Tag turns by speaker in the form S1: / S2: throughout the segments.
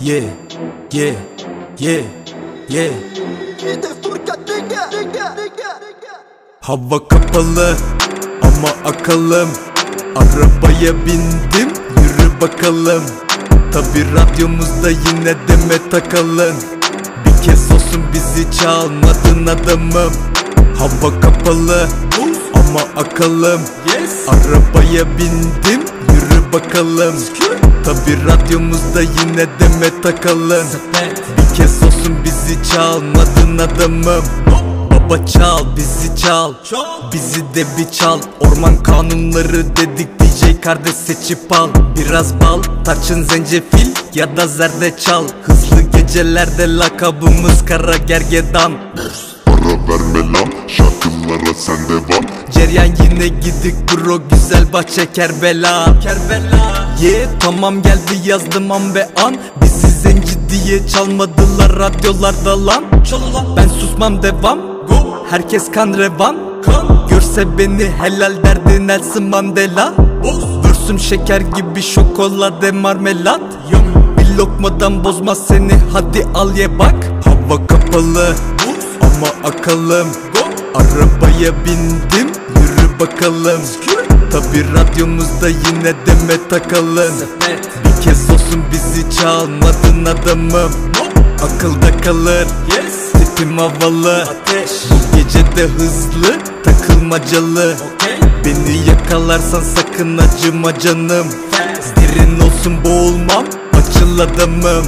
S1: Yeah, yeah, yeah, yeah. Hava kapalı ama akalım. Arabaya bindim yürü bakalım. Tabi radyomuzda yine deme takalım. Bir kez olsun bizi çalmadın adamım. Hava kapalı ama akalım. Arabaya bindim yürü bakalım. Tabi radyomuzda yine deme takalım. Bir kez olsun bizi çalmadın adamım. Baba çal bizi çal. Bizi de bir çal. Orman kanunları dedik DJ kardeş seçip al. Biraz bal tarçın zencefil ya da zerdeçal. Hızlı gecelerde lakabımız kara gergedan.
S2: Para verme lan var
S1: Ceryan yine gidik bro güzel bahçe Kerbela Kerbela Yeah tamam geldi yazdım an ve an. Bizi zenci diye çalmadılar radyolarda lan. Ben susmam devam. Go. Herkes kan revan. Kan. Görse beni helal derdi Nelson Mandela. Vürsüm şeker gibi şokolade marmelat. Bir lokmadan bozmaz seni hadi al ye bak. Hava kapalı ama akalım. Arabaya bindim bakalım. Tabi radyomuzda yine deme takalım. Bir kez olsun bizi çalmadın adamım. Akılda kalır. Tipim havalı. Bu gece de hızlı takılmacalı. Beni yakalarsan sakın acıma canım. Derin olsun boğulmam açıl adamım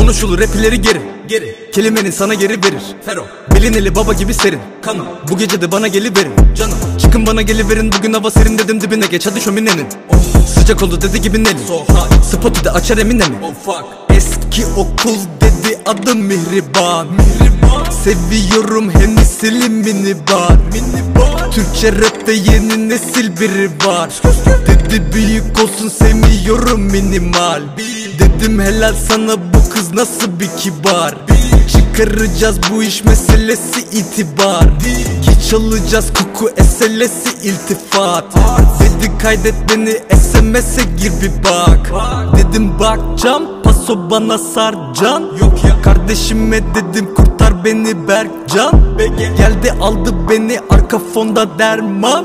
S1: Konuşulur rap ileri geri Geri. Kelimenin sana geri verir. Fero Belineli baba gibi serin. Kanım Bu gece de bana geliverin. Canım Çıkın bana geliverin. Bugün hava serin dedim dibine geç. Hadi şöminenin. Sıcak oldu dedi gibi Nelly. Spotu da açar emine mi Eski okul dedi adım Mihriban. Seviyorum Hennessy'li minibar. Türkçe rapte yeni nesil biri var. Dedi büyük olsun sevmiyorum minimal Dedim helal sana bu kız nasıl bir kibar? Çıkaracağız bu iş meselesi itibar. Ki çalacağız kuku eselesi iltifat. Dedi kaydet beni SMS'e gir bir bak. Dedim bakcam paso bana sarcan Yok ya kardeşime dedim kurtar beni Berkcan. Geldi aldı beni arka fonda derman.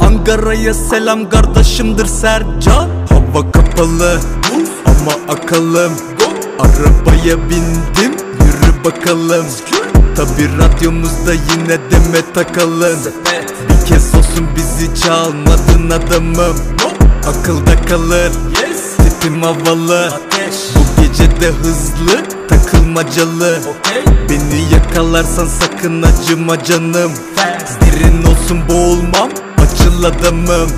S1: Ankara'ya selam kardeşimdir Sercan. Hava kapalı ama akalım. Arabaya bindim yürü bakalım. Tabi radyomuzda yine deme takalım. Bir kez olsun bizi çalmadın adamım. Akılda kalır. Tipim havalı. Bu gece de hızlı takılmacalı. Beni yakalarsan sakın acıma canım. Derin olsun boğulmam açıl adamım